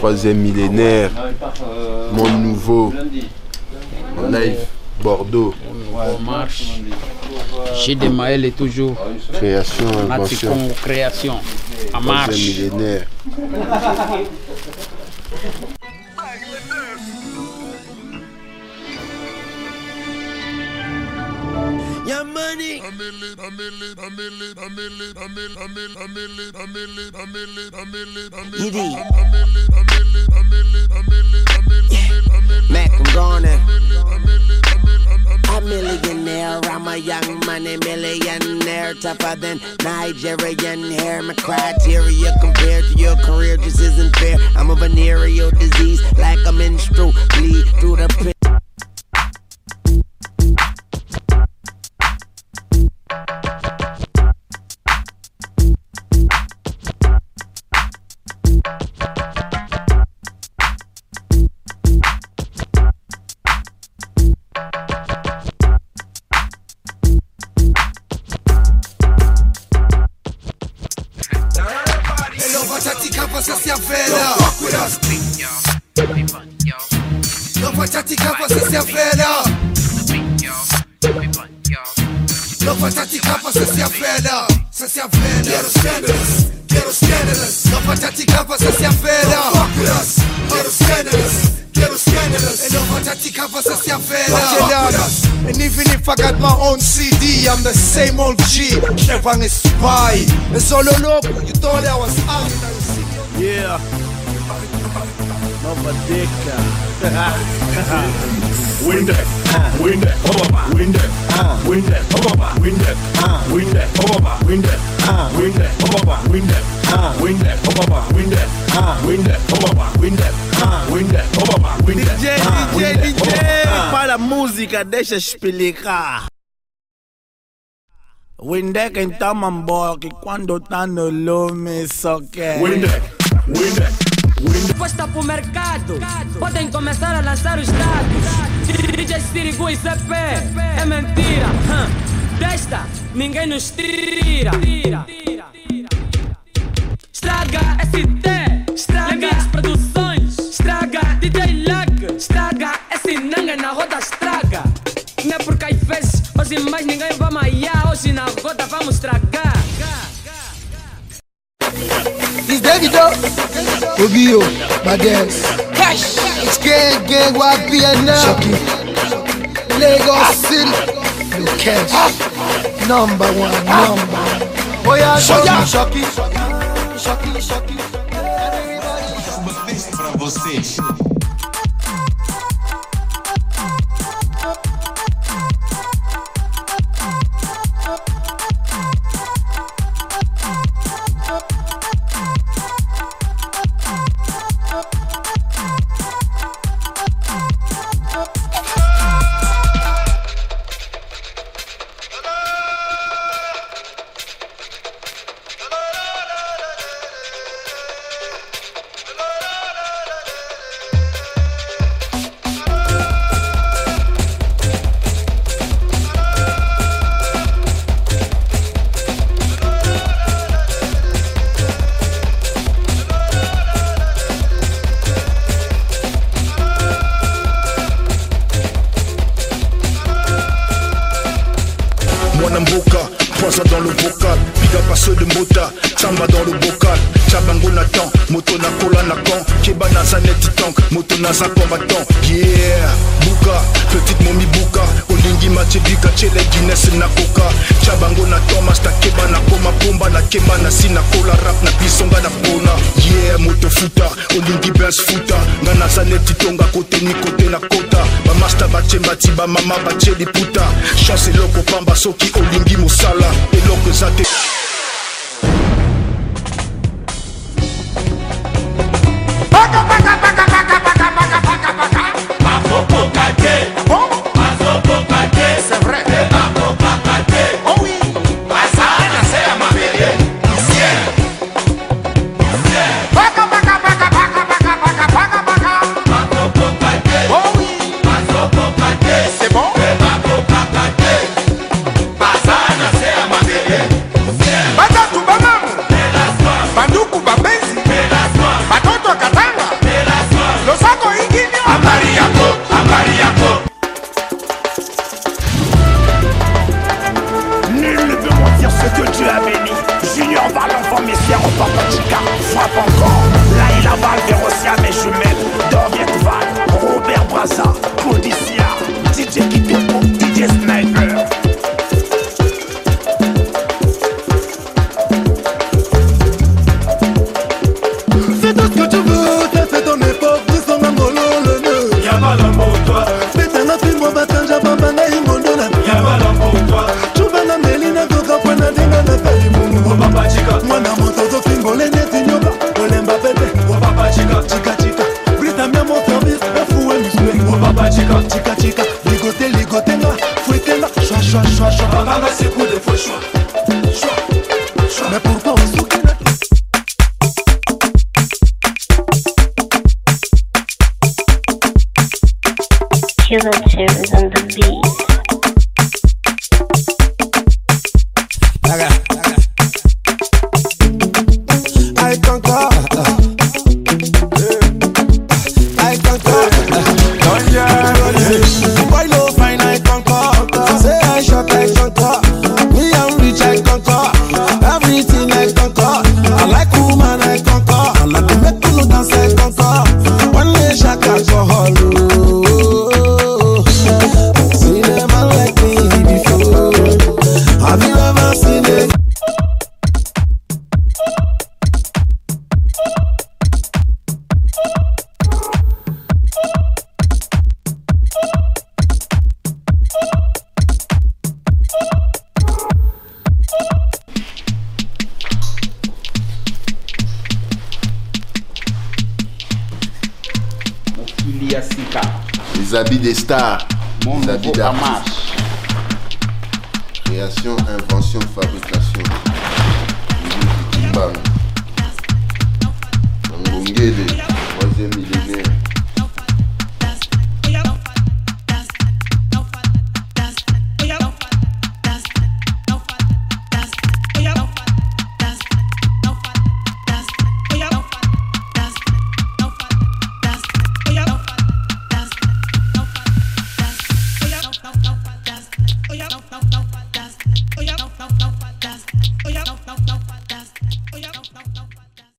troisième millénaire, Monde Nouveau, Live, Bordeaux. marche. Chez des Maël est toujours. Création, invention, création. En marche. millénaire. Your money. Mac, I'm gone. A millionaire, I'm a young money millionaire, tougher than Nigerian hair. My criteria compared to your career just isn't fair. I'm a venereal disease, like a menstrual bleed through the Você se avela. Fuck with us. Hello, Vachatika, você se avela. Hello, Vachatika, você se avela. Você se avela. Quero scandalous. Quero scandalous. Hello, Vachatika, você se avela. Fuck with us. Quero scandalous. Hello, Vachatika, você se avela. Fuck with us. And even if I got my own CD, I'm the same old G. Chevron is spy. And solo loco, you thought I was out. Yeah. Nova Dica. Win that, win that, papa, win that, win that, papa, win that, win that, papa, win that, win that, papa, win that, win that, papa, win that, win that, papa, win that, win that, papa, win that. DJ, DJ, DJ. Para música, deixa explicar. Windeck então mambo que quando tá no lume só quer. Windeck, Windek, Windek. Posta pro mercado, podem começar a lançar os dados. DJ Sirigu e CP, é mentira. Desta, ninguém nos tira. Estraga ST, estraga as produções, estraga DJ Luck, estraga esse nanga na roda, estraga. Não é porque aí fez, hoje mais ninguém vai maiar, hoje na roda vamos estragar. It's Davido. Ogio, Badens. Cash. It's gang, gang, wapi and now. Shocky. Lagos City. You cash. Ah. Number one, ah. number one. Oh yeah, Shocky, Shocky. Shocky, Shocky. pra vocês. Poison dans le bocal. Big up à ceux de Mota, Chamba dans le bocal. Chabango Nathan, moto na kola na kan. Keba na zaneti tank, moto na za combattant. Yeah, Buka, petite momie Buka. Olingi machebika, chele Guinness na coca Chabango na Thomas, ta keba na koma pomba Na kemba na si na kola rap na bisonga na pona. Yeah, moto futa, olingi Benz futa. Nga na zaneti tonga kote ni kote na kota. Bamasta bachemba ti bamama batie liputa chance eloko pamba soki olingi mosala. Eloko eza te C'est killer tunes and the beat. I conquer. I conquer. Iliasika. Les habits des stars. Mon les habits d'artistes. Création, invention, fabrication. Bang. Ngongele.